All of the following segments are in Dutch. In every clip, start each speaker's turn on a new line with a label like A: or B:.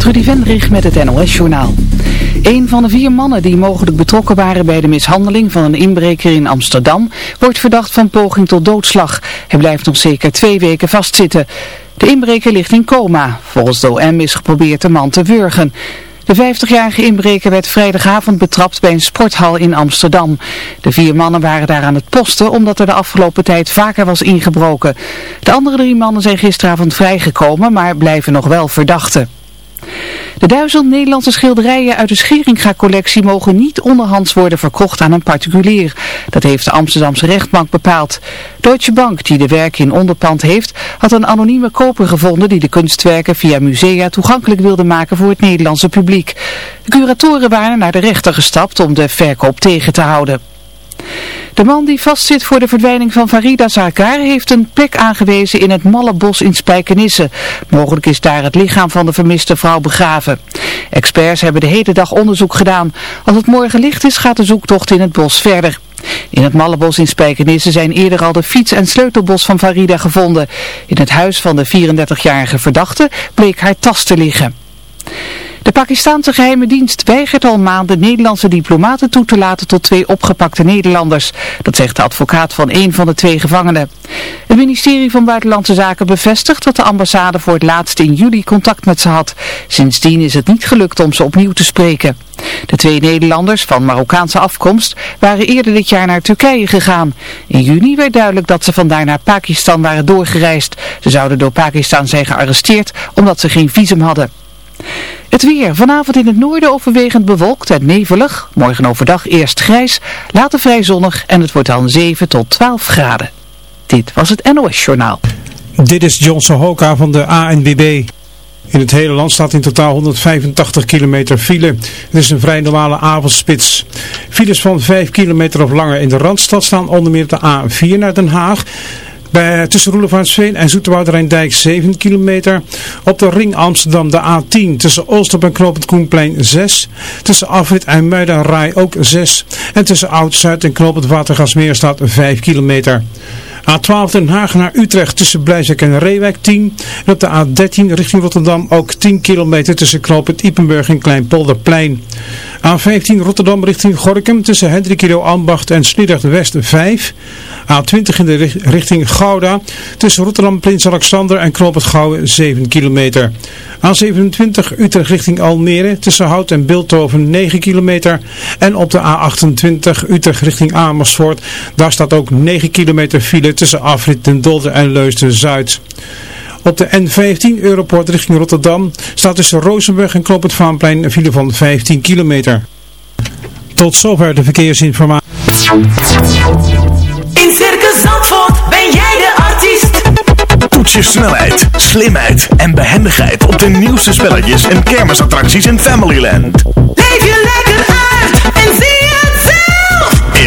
A: Trudy Vendrich met het NOS-journaal. Een van de vier mannen die mogelijk betrokken waren bij de mishandeling van een inbreker in Amsterdam wordt verdacht van poging tot doodslag. Hij blijft nog zeker twee weken vastzitten. De inbreker ligt in coma. Volgens de OM is geprobeerd de man te wurgen. De 50-jarige inbreker werd vrijdagavond betrapt bij een sporthal in Amsterdam. De vier mannen waren daar aan het posten omdat er de afgelopen tijd vaker was ingebroken. De andere drie mannen zijn gisteravond vrijgekomen, maar blijven nog wel verdachten. De duizend Nederlandse schilderijen uit de Scheringa-collectie mogen niet onderhands worden verkocht aan een particulier. Dat heeft de Amsterdamse rechtbank bepaald. Deutsche Bank, die de werken in onderpand heeft, had een anonieme koper gevonden die de kunstwerken via musea toegankelijk wilde maken voor het Nederlandse publiek. De curatoren waren naar de rechter gestapt om de verkoop tegen te houden. De man die vastzit voor de verdwijning van Farida Zakar heeft een plek aangewezen in het Mallebos in Spijkenisse. Mogelijk is daar het lichaam van de vermiste vrouw begraven. Experts hebben de hele dag onderzoek gedaan. Als het morgen licht is gaat de zoektocht in het bos verder. In het Mallebos in Spijkenisse zijn eerder al de fiets- en sleutelbos van Farida gevonden. In het huis van de 34-jarige verdachte bleek haar tas te liggen. De Pakistanse geheime dienst weigert al maanden Nederlandse diplomaten toe te laten tot twee opgepakte Nederlanders. Dat zegt de advocaat van een van de twee gevangenen. Het ministerie van Buitenlandse Zaken bevestigt dat de ambassade voor het laatst in juli contact met ze had. Sindsdien is het niet gelukt om ze opnieuw te spreken. De twee Nederlanders van Marokkaanse afkomst waren eerder dit jaar naar Turkije gegaan. In juni werd duidelijk dat ze vandaar naar Pakistan waren doorgereisd. Ze zouden door Pakistan zijn gearresteerd omdat ze geen visum hadden. Het weer. Vanavond in het noorden overwegend bewolkt en nevelig. Morgen overdag eerst grijs, later vrij zonnig en het wordt dan 7 tot 12 graden. Dit was het NOS Journaal.
B: Dit is Johnson Hoka van de ANWB. In het hele land staat in totaal 185 kilometer file. Het is een vrij normale avondspits. Files van 5 kilometer of langer in de Randstad staan onder meer op de A4 naar Den Haag. Bij, tussen Roelevarensveen en Zoeterwoude 7 kilometer. Op de ring Amsterdam de A10 tussen Oostop en Knopend Koenplein 6. Tussen Afrit en Muiden ook 6. En tussen Oud-Zuid en staat 5 kilometer. A12 Den Haag naar Utrecht tussen Blijzek en Reewijk 10. En op de A13 richting Rotterdam ook 10 kilometer tussen Knoopend Ipenburg en Kleinpolderplein. A15 Rotterdam richting Gorkum tussen Hendrikilo Ambacht en Sliedrecht West 5. A20 in de richting Gouda tussen Rotterdam Prins Alexander en Knoopend Gouwen 7 kilometer. A27 Utrecht richting Almere tussen Hout en Bilthoven 9 kilometer. En op de A28 Utrecht richting Amersfoort. Daar staat ook 9 kilometer file tussen Afrit den Dolder en Leusden Zuid. Op de N15 Europort richting Rotterdam staat tussen Rozenburg en Kloop het Vaanplein een file van 15 kilometer. Tot zover de verkeersinformatie.
C: In Circus Zandvoort ben jij de artiest.
D: Toets je snelheid, slimheid en behendigheid op de nieuwste spelletjes en kermisattracties in Familyland.
C: Leef je lekker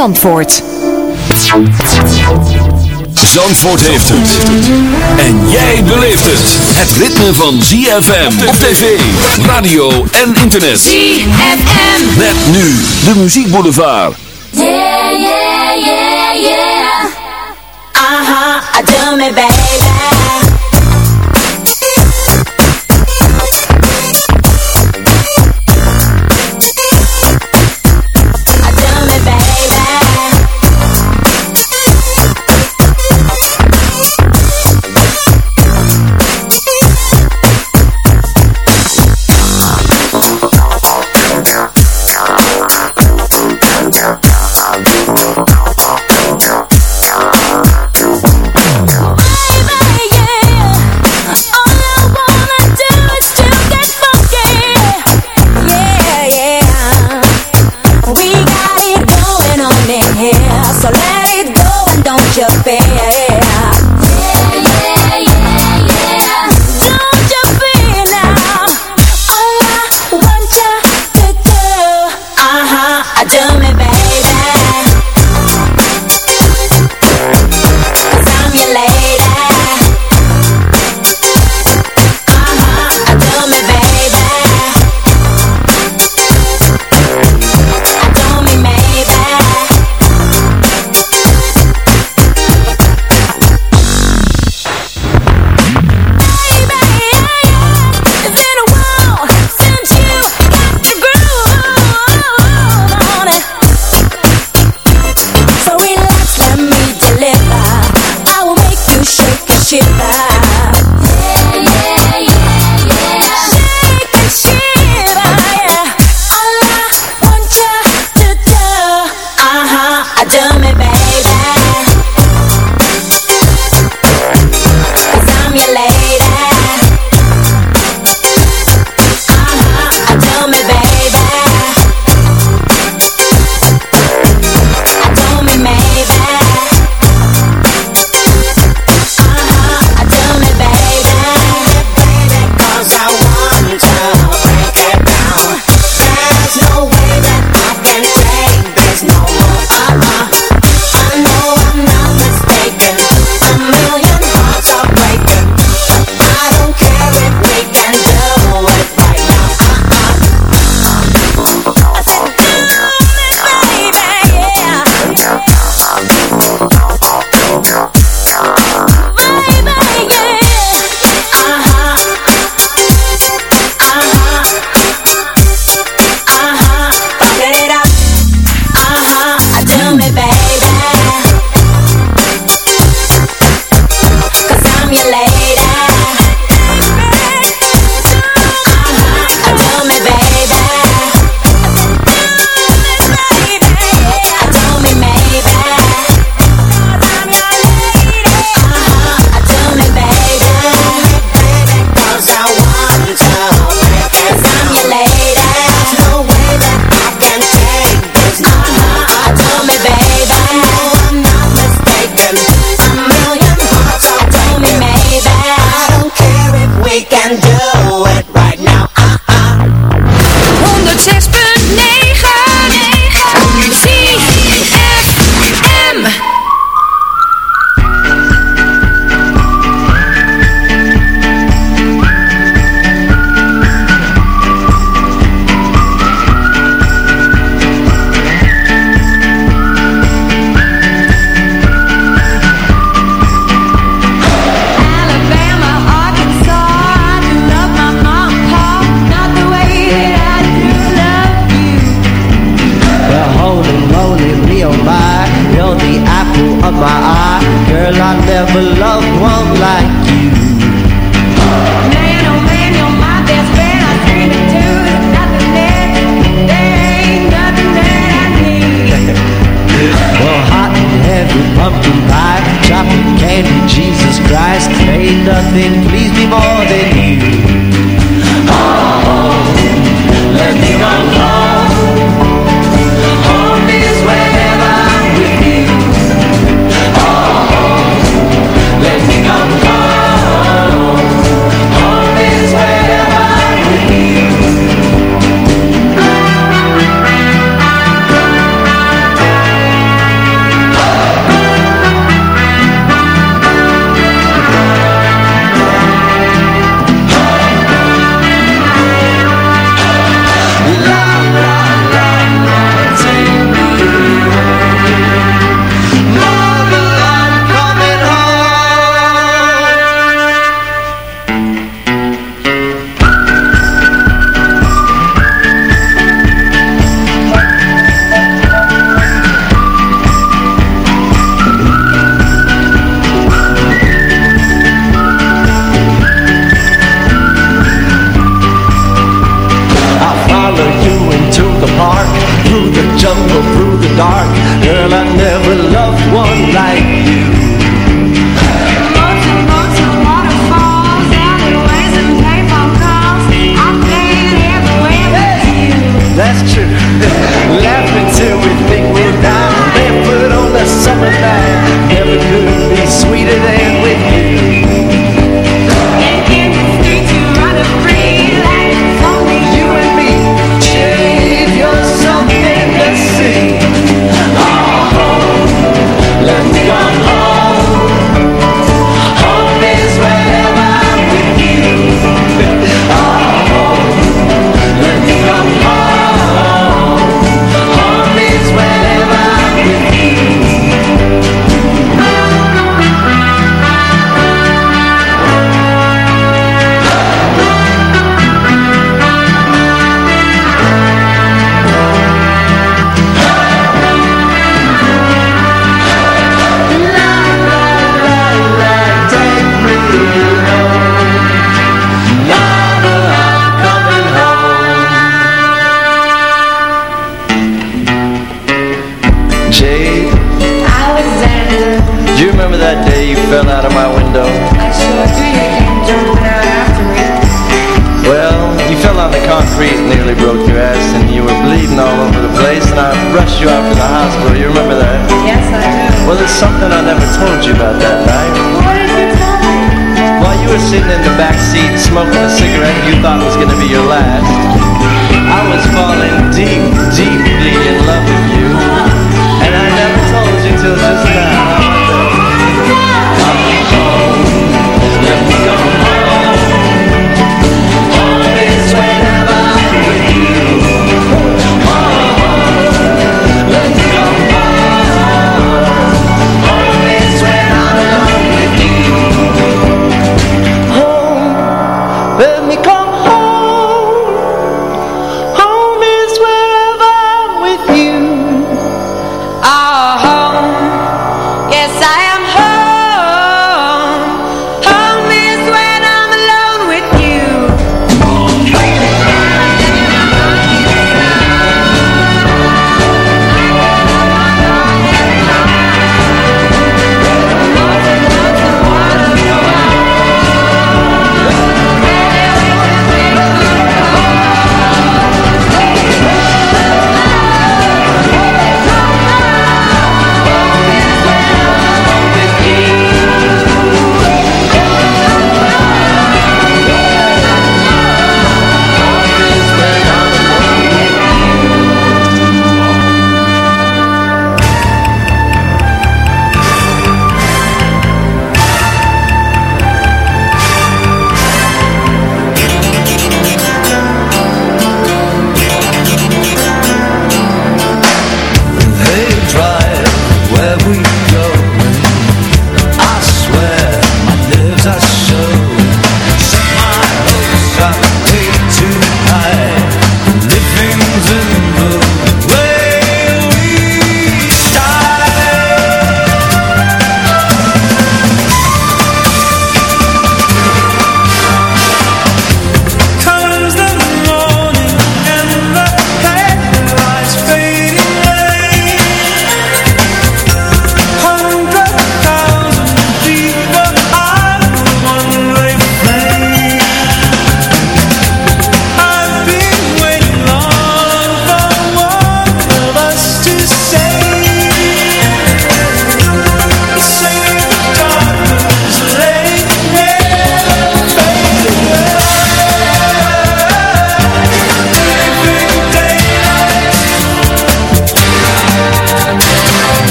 E: Zandvoort.
F: Zandvoort heeft het. En jij beleeft het. Het ritme van ZFM op tv, radio en internet.
C: ZFM.
F: Met nu de muziekboulevard.
C: Yeah, yeah, yeah, yeah. Uh-huh, do me baby.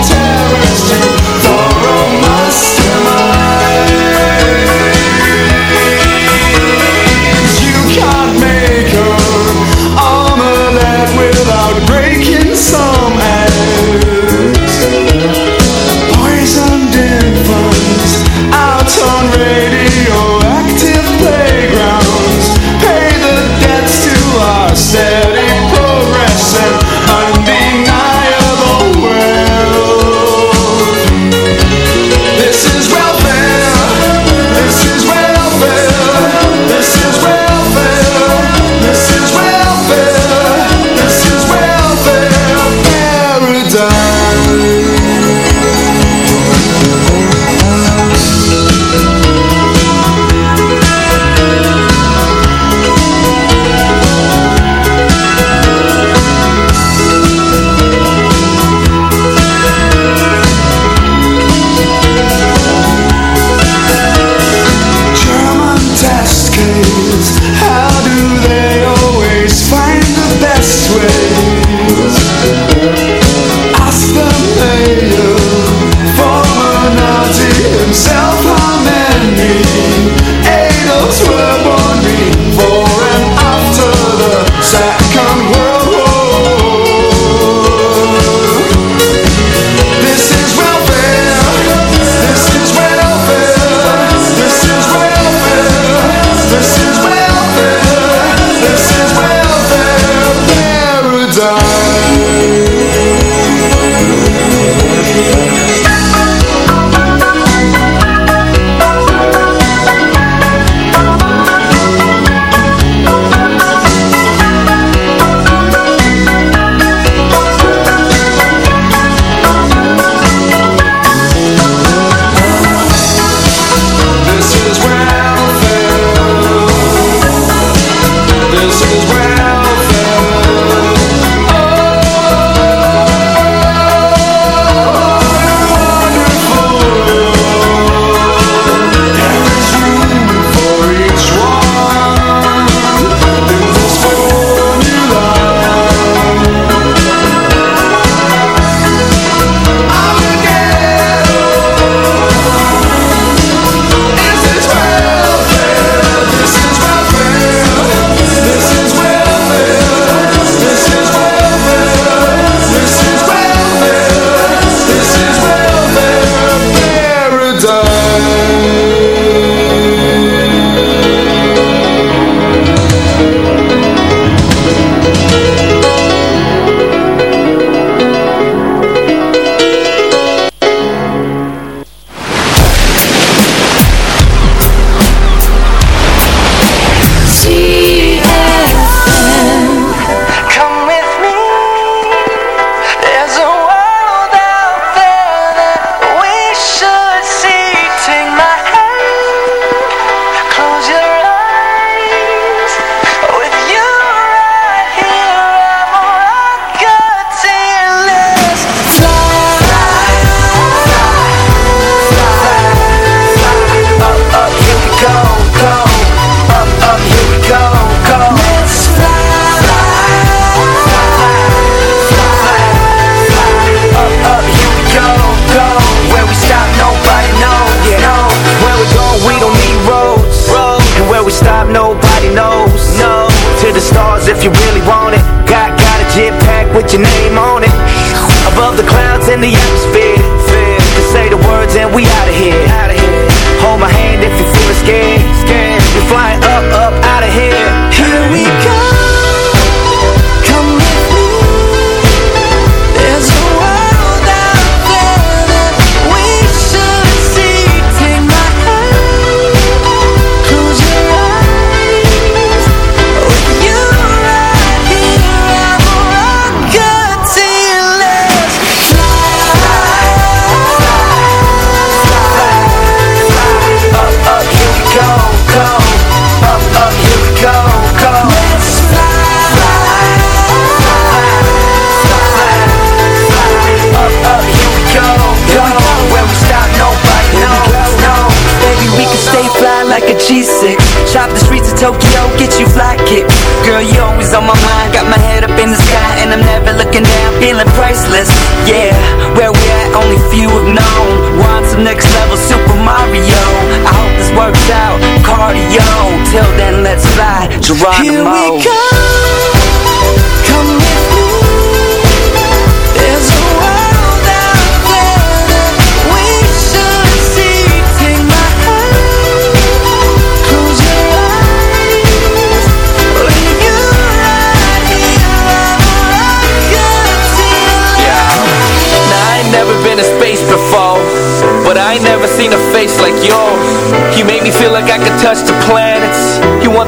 G: tell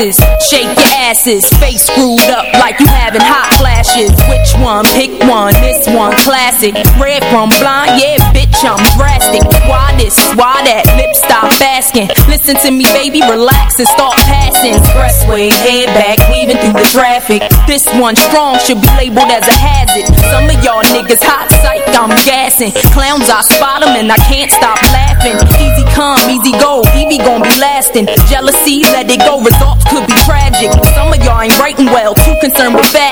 H: shake your asses, face screwed up like you having hot flashes. Which one? Pick one. This one, classic. Red from blind, yeah, bitch, I'm drastic. Why this? Why that? Lip stop asking. Listen to me, baby, relax and start passing. Expressway, head back, weaving through the traffic. This one strong should be labeled as a hazard. Some of y'all niggas hot psych, I'm gassing. Clowns, I spot 'em and I can't stop laughing. Easy come, easy go, Evie gon' be lasting. Jealousy, let it go, results could be tragic. Some of y'all ain't too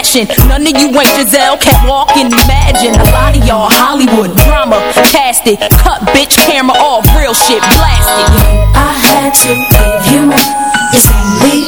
H: fashion. None of you ain't Giselle, can't walk and imagine. A lot of y'all Hollywood drama, cast it. Cut bitch camera off, real shit blasted.
I: I had to give you. It's only been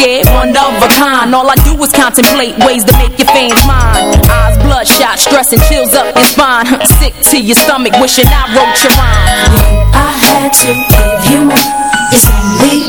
H: scared. One of a kind. All I do is contemplate ways to make your fans mine. Eyes bloodshot, stress and chills up your spine. Sick to your stomach, wishing I wrote your rhyme.
I: I had to give you more. It's only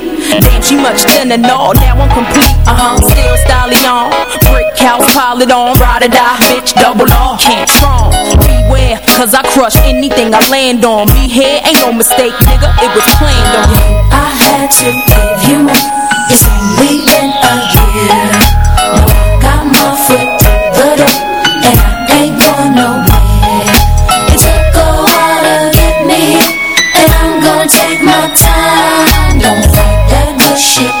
H: Damn, she much thinner, no, now I'm complete. Uh huh, still styling on. Brick house, pile it on. Ride or die, bitch, double R. Can't strong. Beware, cause I crush anything I land on. Be here, ain't no mistake, nigga, it was planned on.
I: I had to give you more. It's only been a year. Shit